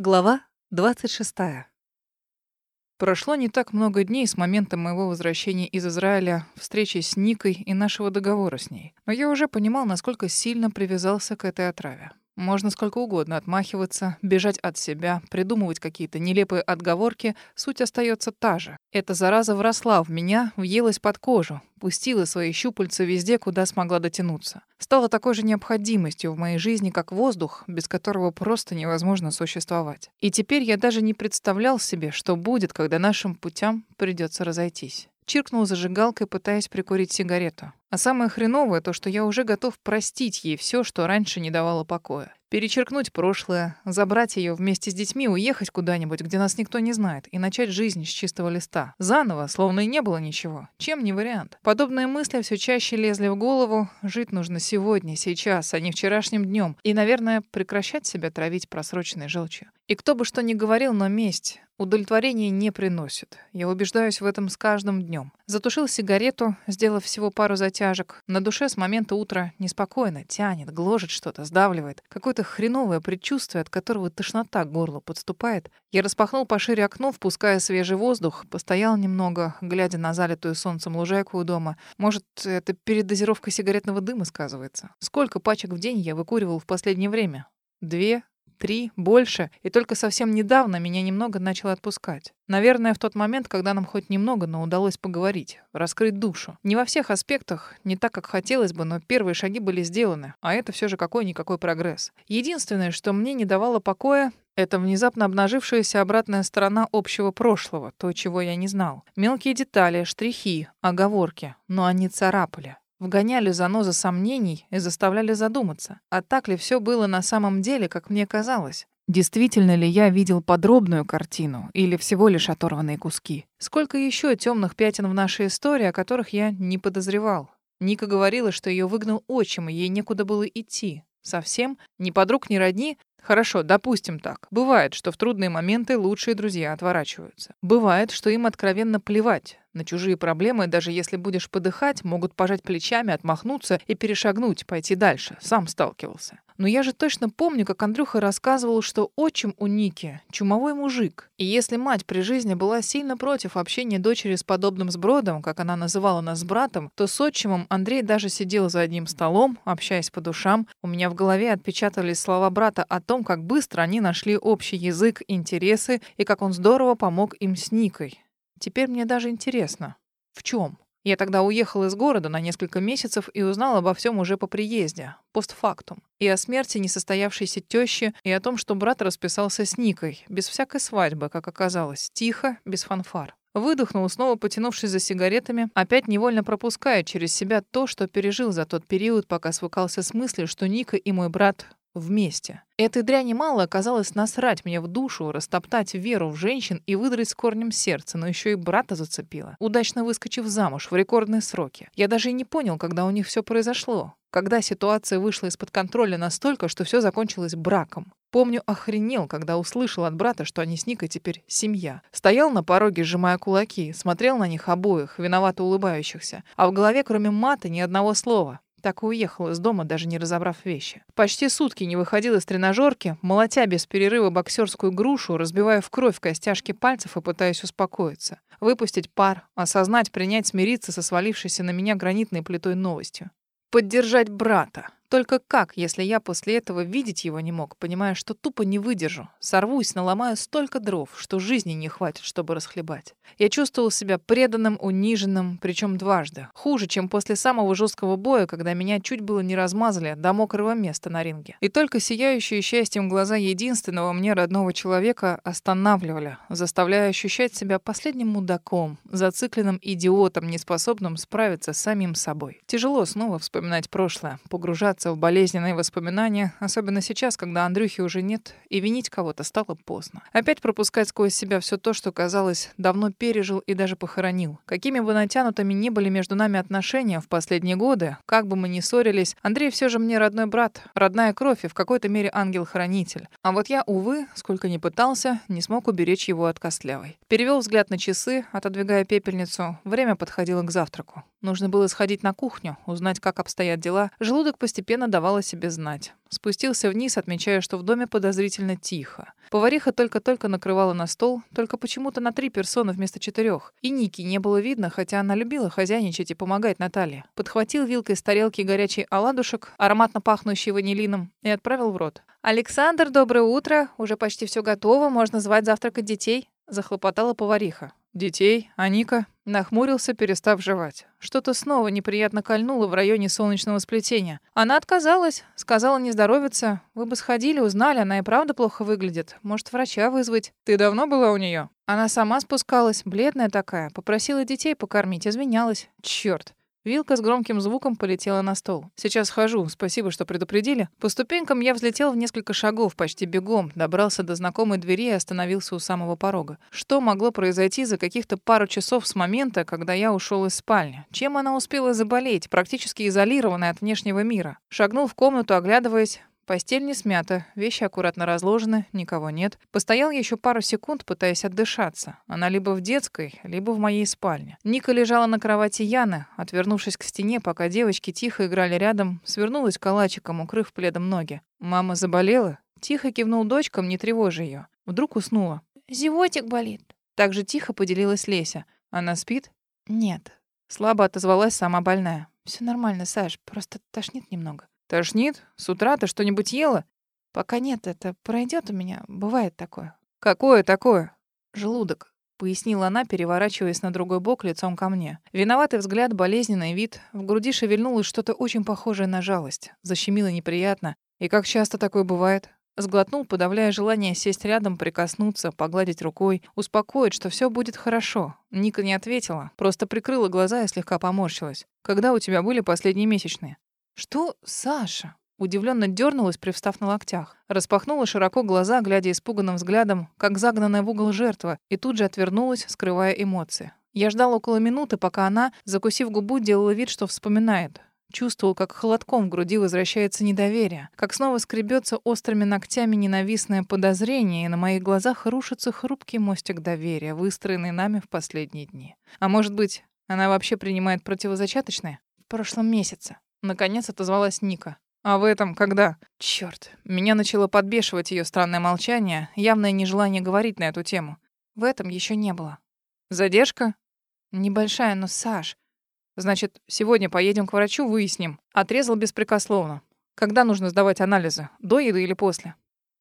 Глава 26. Прошло не так много дней с момента моего возвращения из Израиля, встречи с Никой и нашего договора с ней. Но я уже понимал, насколько сильно привязался к этой отраве. Можно сколько угодно отмахиваться, бежать от себя, придумывать какие-то нелепые отговорки, суть остается та же. Эта зараза вросла в меня, въелась под кожу, пустила свои щупальца везде, куда смогла дотянуться. Стала такой же необходимостью в моей жизни, как воздух, без которого просто невозможно существовать. И теперь я даже не представлял себе, что будет, когда нашим путям придется разойтись. Чиркнул зажигалкой, пытаясь прикурить сигарету. А самое хреновое то, что я уже готов простить ей все, что раньше не давало покоя. Перечеркнуть прошлое, забрать ее вместе с детьми, уехать куда-нибудь, где нас никто не знает, и начать жизнь с чистого листа. Заново, словно и не было ничего. Чем не вариант? Подобные мысли все чаще лезли в голову. Жить нужно сегодня, сейчас, а не вчерашним днем. И, наверное, прекращать себя травить просроченной желчью. И кто бы что ни говорил, но месть удовлетворения не приносит. Я убеждаюсь в этом с каждым днем. Затушил сигарету, сделав всего пару затяжек. На душе с момента утра неспокойно, тянет, гложет что-то, сдавливает. Какое-то хреновое предчувствие, от которого тошнота к горлу подступает. Я распахнул пошире окно, впуская свежий воздух, постоял немного, глядя на залитую солнцем лужайку у дома. Может, это передозировка сигаретного дыма сказывается? Сколько пачек в день я выкуривал в последнее время? Две, три, больше, и только совсем недавно меня немного начало отпускать. Наверное, в тот момент, когда нам хоть немного, но удалось поговорить, раскрыть душу. Не во всех аспектах, не так, как хотелось бы, но первые шаги были сделаны, а это все же какой-никакой прогресс. Единственное, что мне не давало покоя, это внезапно обнажившаяся обратная сторона общего прошлого, то, чего я не знал. Мелкие детали, штрихи, оговорки, но они царапали вгоняли занозы сомнений и заставляли задуматься, а так ли все было на самом деле, как мне казалось. Действительно ли я видел подробную картину или всего лишь оторванные куски? Сколько еще темных пятен в нашей истории, о которых я не подозревал? Ника говорила, что ее выгнал отчим, и ей некуда было идти. Совсем? Ни подруг, ни родни? Хорошо, допустим так. Бывает, что в трудные моменты лучшие друзья отворачиваются. Бывает, что им откровенно плевать. На чужие проблемы, даже если будешь подыхать, могут пожать плечами, отмахнуться и перешагнуть, пойти дальше. Сам сталкивался. Но я же точно помню, как Андрюха рассказывал, что отчим у Ники — чумовой мужик. И если мать при жизни была сильно против общения дочери с подобным сбродом, как она называла нас с братом, то с отчимом Андрей даже сидел за одним столом, общаясь по душам. У меня в голове отпечатались слова брата о том, как быстро они нашли общий язык, интересы и как он здорово помог им с Никой. Теперь мне даже интересно, в чем? Я тогда уехал из города на несколько месяцев и узнал обо всем уже по приезде, постфактум. И о смерти несостоявшейся тещи, и о том, что брат расписался с Никой, без всякой свадьбы, как оказалось, тихо, без фанфар. Выдохнул, снова потянувшись за сигаретами, опять невольно пропуская через себя то, что пережил за тот период, пока свыкался с мыслью, что Ника и мой брат вместе. Этой дряни мало оказалось насрать мне в душу, растоптать веру в женщин и выдрать с корнем сердце, но еще и брата зацепила, удачно выскочив замуж в рекордные сроки. Я даже и не понял, когда у них все произошло. Когда ситуация вышла из-под контроля настолько, что все закончилось браком. Помню, охренел, когда услышал от брата, что они с Никой теперь семья. Стоял на пороге, сжимая кулаки, смотрел на них обоих, виновато улыбающихся. А в голове, кроме мата, ни одного слова. Так и уехал из дома, даже не разобрав вещи. Почти сутки не выходил из тренажерки, молотя без перерыва боксерскую грушу, разбивая в кровь костяшки пальцев и пытаясь успокоиться. Выпустить пар, осознать, принять, смириться со свалившейся на меня гранитной плитой новостью. Поддержать брата. Только как, если я после этого видеть его не мог, понимая, что тупо не выдержу, сорвусь, наломаю столько дров, что жизни не хватит, чтобы расхлебать. Я чувствовал себя преданным, униженным, причем дважды. Хуже, чем после самого жесткого боя, когда меня чуть было не размазали до мокрого места на ринге. И только сияющие счастьем глаза единственного мне родного человека останавливали, заставляя ощущать себя последним мудаком, зацикленным идиотом, неспособным справиться с самим собой. Тяжело снова вспоминать прошлое, погружаться погружаться в болезненные воспоминания, особенно сейчас, когда Андрюхи уже нет, и винить кого-то стало поздно. Опять пропускать сквозь себя все то, что, казалось, давно пережил и даже похоронил. Какими бы натянутыми ни были между нами отношения в последние годы, как бы мы ни ссорились, Андрей все же мне родной брат, родная кровь и в какой-то мере ангел-хранитель. А вот я, увы, сколько ни пытался, не смог уберечь его от костлявой. Перевел взгляд на часы, отодвигая пепельницу. Время подходило к завтраку. Нужно было сходить на кухню, узнать, как обстоят дела. Желудок постепенно постепенно давал о себе знать. Спустился вниз, отмечая, что в доме подозрительно тихо. Повариха только-только накрывала на стол, только почему-то на три персоны вместо четырех. И Ники не было видно, хотя она любила хозяйничать и помогать Наталье. Подхватил вилкой с тарелки горячий оладушек, ароматно пахнущий ванилином, и отправил в рот. «Александр, доброе утро. Уже почти все готово. Можно звать завтракать детей», — захлопотала повариха. «Детей? А Ника?» Нахмурился, перестав жевать. Что-то снова неприятно кольнуло в районе солнечного сплетения. Она отказалась, сказала не здоровится. Вы бы сходили, узнали, она и правда плохо выглядит. Может, врача вызвать? Ты давно была у нее? Она сама спускалась, бледная такая, попросила детей покормить, извинялась. Черт. Вилка с громким звуком полетела на стол. «Сейчас хожу. Спасибо, что предупредили». По ступенькам я взлетел в несколько шагов, почти бегом, добрался до знакомой двери и остановился у самого порога. Что могло произойти за каких-то пару часов с момента, когда я ушел из спальни? Чем она успела заболеть, практически изолированная от внешнего мира? Шагнул в комнату, оглядываясь. Постель не смята, вещи аккуратно разложены, никого нет. Постоял еще пару секунд, пытаясь отдышаться. Она либо в детской, либо в моей спальне. Ника лежала на кровати Яны, отвернувшись к стене, пока девочки тихо играли рядом, свернулась калачиком, укрыв пледом ноги. «Мама заболела?» Тихо кивнул дочкам, не тревожа ее. Вдруг уснула. «Животик болит». Так же тихо поделилась Леся. «Она спит?» «Нет». Слабо отозвалась сама больная. Все нормально, Саш, просто тошнит немного». Тошнит? С утра ты что-нибудь ела? Пока нет, это пройдет у меня. Бывает такое. Какое такое? Желудок, пояснила она, переворачиваясь на другой бок лицом ко мне. Виноватый взгляд, болезненный вид, в груди шевельнулось что-то очень похожее на жалость. Защемило неприятно. И как часто такое бывает? Сглотнул, подавляя желание сесть рядом, прикоснуться, погладить рукой, успокоить, что все будет хорошо. Ника не ответила, просто прикрыла глаза и слегка поморщилась. «Когда у тебя были последние месячные?» «Что, Саша?» Удивленно дернулась, привстав на локтях. Распахнула широко глаза, глядя испуганным взглядом, как загнанная в угол жертва, и тут же отвернулась, скрывая эмоции. Я ждал около минуты, пока она, закусив губу, делала вид, что вспоминает. Чувствовал, как холодком в груди возвращается недоверие, как снова скребется острыми ногтями ненавистное подозрение, и на моих глазах рушится хрупкий мостик доверия, выстроенный нами в последние дни. А может быть, она вообще принимает противозачаточные? В прошлом месяце. Наконец отозвалась Ника. А в этом когда? Чёрт, меня начало подбешивать её странное молчание, явное нежелание говорить на эту тему. В этом ещё не было. Задержка? Небольшая, но Саш. Значит, сегодня поедем к врачу, выясним. Отрезал беспрекословно. Когда нужно сдавать анализы? До еды или после?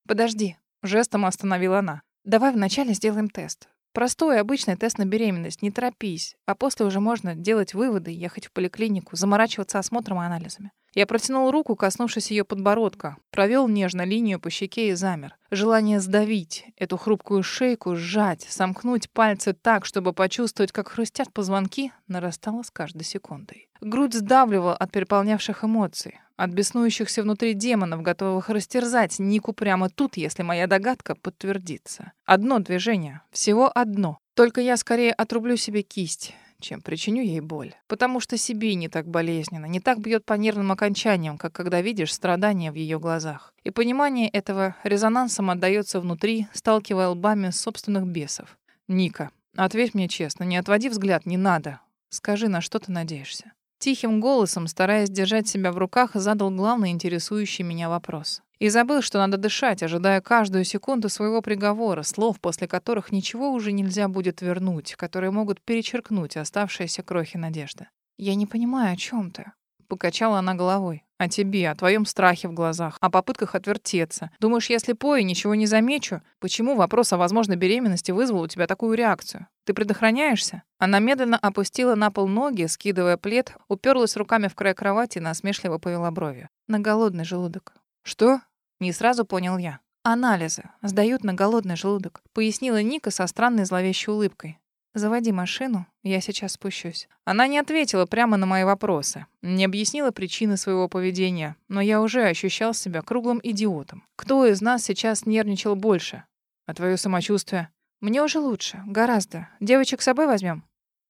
Подожди. Жестом остановила она. Давай вначале сделаем тест. Простой, обычный тест на беременность, не торопись. А после уже можно делать выводы, ехать в поликлинику, заморачиваться осмотром и анализами. Я протянул руку, коснувшись ее подбородка, провел нежно линию по щеке и замер. Желание сдавить эту хрупкую шейку, сжать, сомкнуть пальцы так, чтобы почувствовать, как хрустят позвонки, нарастало с каждой секундой. Грудь сдавливала от переполнявших эмоций, от беснующихся внутри демонов, готовых растерзать Нику прямо тут, если моя догадка подтвердится. Одно движение, всего одно. Только я скорее отрублю себе кисть, чем причиню ей боль. Потому что себе не так болезненно, не так бьет по нервным окончаниям, как когда видишь страдания в ее глазах. И понимание этого резонансом отдается внутри, сталкивая лбами собственных бесов. «Ника, ответь мне честно, не отводи взгляд, не надо. Скажи, на что ты надеешься?» Тихим голосом, стараясь держать себя в руках, задал главный интересующий меня вопрос. И забыл, что надо дышать, ожидая каждую секунду своего приговора, слов, после которых ничего уже нельзя будет вернуть, которые могут перечеркнуть оставшиеся крохи надежды. «Я не понимаю, о чем ты?» Покачала она головой. «О тебе, о твоем страхе в глазах, о попытках отвертеться. Думаешь, я слепой и ничего не замечу? Почему вопрос о возможной беременности вызвал у тебя такую реакцию? Ты предохраняешься?» Она медленно опустила на пол ноги, скидывая плед, уперлась руками в край кровати и насмешливо повела бровью. «На голодный желудок». «Что?» Не сразу понял я. «Анализы. Сдают на голодный желудок», — пояснила Ника со странной зловещей улыбкой. «Заводи машину, я сейчас спущусь». Она не ответила прямо на мои вопросы, не объяснила причины своего поведения, но я уже ощущал себя круглым идиотом. Кто из нас сейчас нервничал больше? А твое самочувствие? Мне уже лучше, гораздо. Девочек с собой возьмем?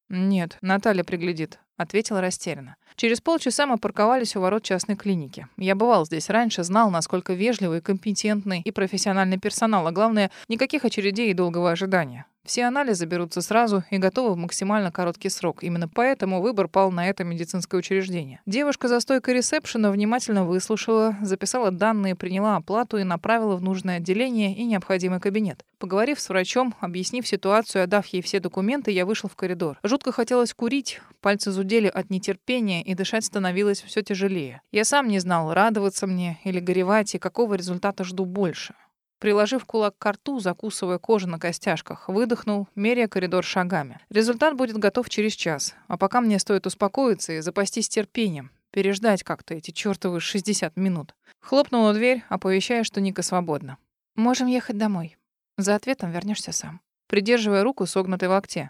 «Нет, Наталья приглядит», — ответила растерянно. Через полчаса мы парковались у ворот частной клиники. Я бывал здесь раньше, знал, насколько вежливый, компетентный и профессиональный персонал, а главное, никаких очередей и долгого ожидания. Все анализы берутся сразу и готовы в максимально короткий срок. Именно поэтому выбор пал на это медицинское учреждение. Девушка за стойкой ресепшена внимательно выслушала, записала данные, приняла оплату и направила в нужное отделение и необходимый кабинет. Поговорив с врачом, объяснив ситуацию, отдав ей все документы, я вышел в коридор. Жутко хотелось курить, пальцы зудели от нетерпения, и дышать становилось все тяжелее. Я сам не знал, радоваться мне или горевать, и какого результата жду больше. Приложив кулак к рту, закусывая кожу на костяшках, выдохнул, меряя коридор шагами. Результат будет готов через час. А пока мне стоит успокоиться и запастись терпением. Переждать как-то эти чертовы 60 минут. Хлопнула дверь, оповещая, что Ника свободна. «Можем ехать домой. За ответом вернешься сам». Придерживая руку, согнутой в локте.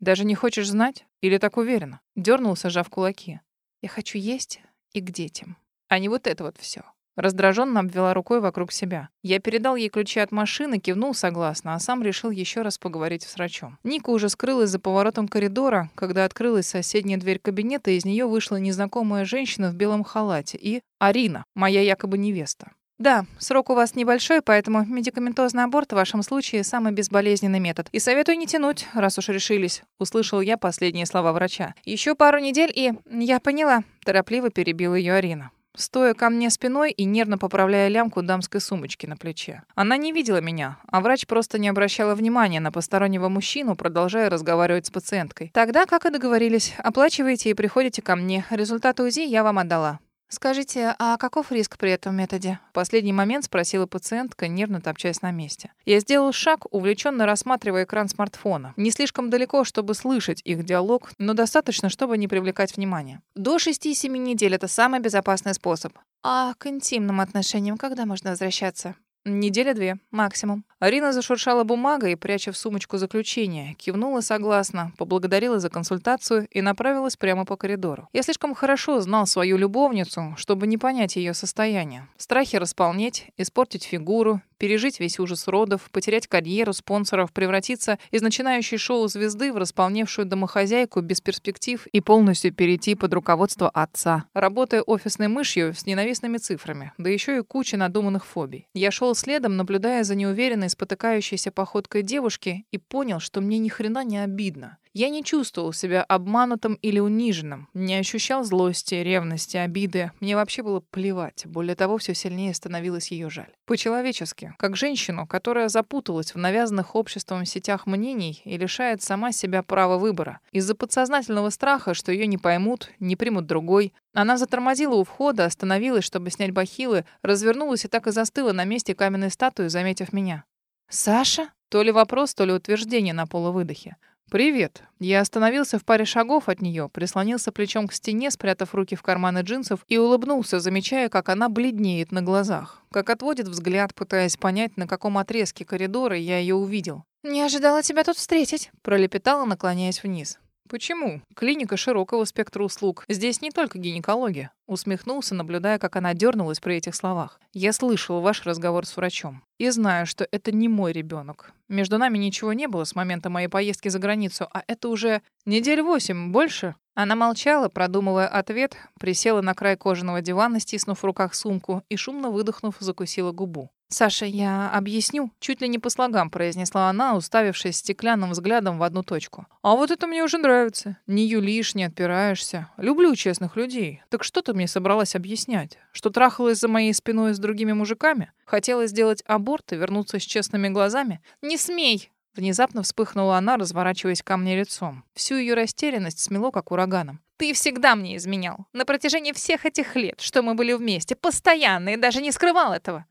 «Даже не хочешь знать? Или так уверена?» Дернулся, сжав кулаки. «Я хочу есть и к детям. А не вот это вот все. Раздраженно обвела рукой вокруг себя. Я передал ей ключи от машины, кивнул согласно, а сам решил еще раз поговорить с врачом. Ника уже скрылась за поворотом коридора, когда открылась соседняя дверь кабинета, и из нее вышла незнакомая женщина в белом халате и Арина, моя якобы невеста. Да, срок у вас небольшой, поэтому медикаментозный аборт в вашем случае самый безболезненный метод. И советую не тянуть, раз уж решились. Услышал я последние слова врача. Еще пару недель и... Я поняла. Торопливо перебила ее Арина стоя ко мне спиной и нервно поправляя лямку дамской сумочки на плече. Она не видела меня, а врач просто не обращала внимания на постороннего мужчину, продолжая разговаривать с пациенткой. Тогда, как и договорились, оплачиваете и приходите ко мне. Результаты УЗИ я вам отдала. «Скажите, а каков риск при этом методе?» В последний момент спросила пациентка, нервно топчась на месте. Я сделал шаг, увлеченно рассматривая экран смартфона. Не слишком далеко, чтобы слышать их диалог, но достаточно, чтобы не привлекать внимания. До 6-7 недель это самый безопасный способ. А к интимным отношениям когда можно возвращаться? Неделя две, максимум. Арина зашуршала бумагой, пряча в сумочку заключение, кивнула согласно, поблагодарила за консультацию и направилась прямо по коридору. Я слишком хорошо знал свою любовницу, чтобы не понять ее состояние. Страхи располнеть, испортить фигуру, пережить весь ужас родов, потерять карьеру, спонсоров, превратиться из начинающей шоу-звезды в располневшую домохозяйку без перспектив и полностью перейти под руководство отца, работая офисной мышью с ненавистными цифрами, да еще и куча надуманных фобий. Я шел следом, наблюдая за неуверенной, спотыкающейся походкой девушки и понял, что мне ни хрена не обидно. Я не чувствовал себя обманутым или униженным, не ощущал злости, ревности, обиды. Мне вообще было плевать. Более того, все сильнее становилось ее жаль. По-человечески, как женщину, которая запуталась в навязанных обществом сетях мнений и лишает сама себя права выбора. Из-за подсознательного страха, что ее не поймут, не примут другой, она затормозила у входа, остановилась, чтобы снять бахилы, развернулась и так и застыла на месте каменной статуи, заметив меня. «Саша?» То ли вопрос, то ли утверждение на полувыдохе. «Привет». Я остановился в паре шагов от нее, прислонился плечом к стене, спрятав руки в карманы джинсов, и улыбнулся, замечая, как она бледнеет на глазах, как отводит взгляд, пытаясь понять, на каком отрезке коридора я ее увидел. «Не ожидала тебя тут встретить», — пролепетала, наклоняясь вниз. Почему? Клиника широкого спектра услуг. Здесь не только гинекология. Усмехнулся, наблюдая, как она дернулась при этих словах. Я слышал ваш разговор с врачом. И знаю, что это не мой ребенок. Между нами ничего не было с момента моей поездки за границу, а это уже недель восемь, больше. Она молчала, продумывая ответ, присела на край кожаного дивана, стиснув в руках сумку, и шумно выдохнув, закусила губу. «Саша, я объясню», — чуть ли не по слогам произнесла она, уставившись стеклянным взглядом в одну точку. «А вот это мне уже нравится. Не юлишь, не отпираешься. Люблю честных людей. Так что ты мне собралась объяснять? Что трахалась за моей спиной с другими мужиками? Хотела сделать аборт и вернуться с честными глазами? Не смей!» Внезапно вспыхнула она, разворачиваясь ко мне лицом. Всю ее растерянность смело, как ураганом. Ты всегда мне изменял. На протяжении всех этих лет, что мы были вместе. Постоянно и даже не скрывал этого.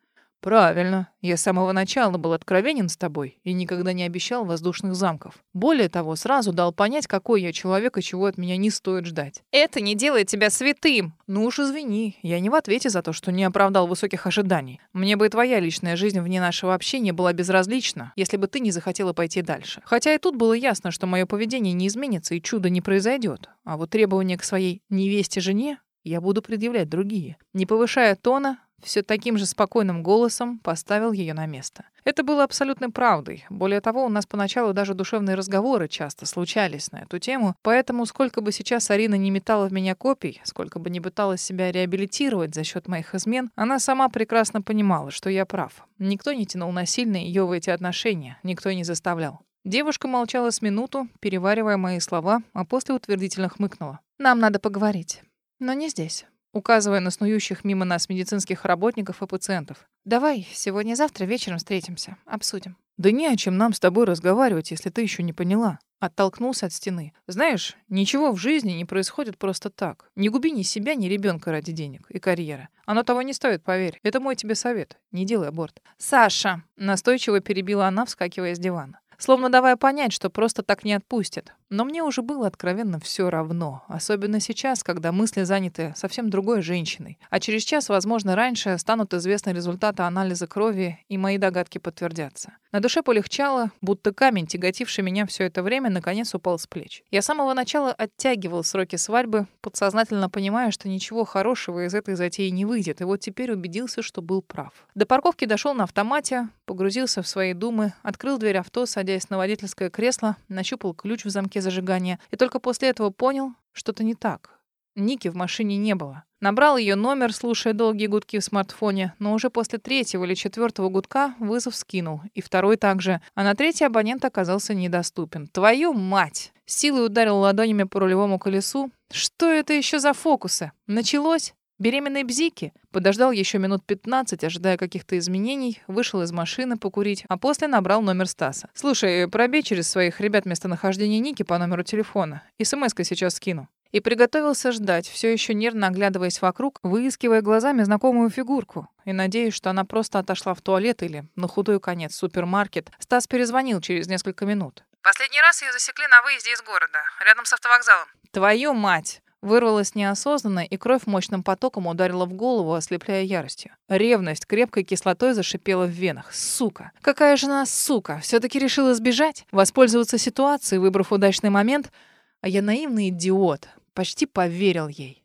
Правильно. Я с самого начала был откровенен с тобой и никогда не обещал воздушных замков. Более того, сразу дал понять, какой я человек и чего от меня не стоит ждать. Это не делает тебя святым. Ну уж извини, я не в ответе за то, что не оправдал высоких ожиданий. Мне бы и твоя личная жизнь вне нашего общения была безразлична, если бы ты не захотела пойти дальше. Хотя и тут было ясно, что мое поведение не изменится и чудо не произойдет. А вот требования к своей невесте-жене я буду предъявлять другие. Не повышая тона, все таким же спокойным голосом поставил ее на место. Это было абсолютной правдой. Более того, у нас поначалу даже душевные разговоры часто случались на эту тему, поэтому сколько бы сейчас Арина не метала в меня копий, сколько бы не пыталась себя реабилитировать за счет моих измен, она сама прекрасно понимала, что я прав. Никто не тянул насильно ее в эти отношения, никто не заставлял. Девушка молчала с минуту, переваривая мои слова, а после утвердительно хмыкнула. «Нам надо поговорить. Но не здесь указывая на снующих мимо нас медицинских работников и пациентов. «Давай сегодня-завтра вечером встретимся, обсудим». «Да не о чем нам с тобой разговаривать, если ты еще не поняла». Оттолкнулся от стены. «Знаешь, ничего в жизни не происходит просто так. Не губи ни себя, ни ребенка ради денег и карьеры. Оно того не стоит, поверь. Это мой тебе совет. Не делай аборт». «Саша!» Настойчиво перебила она, вскакивая с дивана. Словно давая понять, что просто так не отпустит. Но мне уже было откровенно все равно. Особенно сейчас, когда мысли заняты совсем другой женщиной. А через час, возможно, раньше станут известны результаты анализа крови, и мои догадки подтвердятся. На душе полегчало, будто камень, тяготивший меня все это время, наконец упал с плеч. Я с самого начала оттягивал сроки свадьбы, подсознательно понимая, что ничего хорошего из этой затеи не выйдет, и вот теперь убедился, что был прав. До парковки дошел на автомате, погрузился в свои думы, открыл дверь авто, садясь на водительское кресло, нащупал ключ в замке зажигания, и только после этого понял, что-то не так. Ники в машине не было. Набрал ее номер, слушая долгие гудки в смартфоне, но уже после третьего или четвертого гудка вызов скинул, и второй также, а на третий абонент оказался недоступен. Твою мать! Силой ударил ладонями по рулевому колесу. Что это еще за фокусы? Началось? Беременные бзики. Подождал еще минут 15, ожидая каких-то изменений, вышел из машины покурить, а после набрал номер Стаса. «Слушай, пробей через своих ребят местонахождение Ники по номеру телефона. СМС-ка сейчас скину». И приготовился ждать, все еще нервно оглядываясь вокруг, выискивая глазами знакомую фигурку. И надеясь, что она просто отошла в туалет или, на худой конец, супермаркет, Стас перезвонил через несколько минут. «Последний раз ее засекли на выезде из города, рядом с автовокзалом». «Твою мать!» Вырвалась неосознанно, и кровь мощным потоком ударила в голову, ослепляя яростью. Ревность крепкой кислотой зашипела в венах. Сука! Какая же она сука! все таки решила сбежать? Воспользоваться ситуацией, выбрав удачный момент? А я наивный идиот. Почти поверил ей.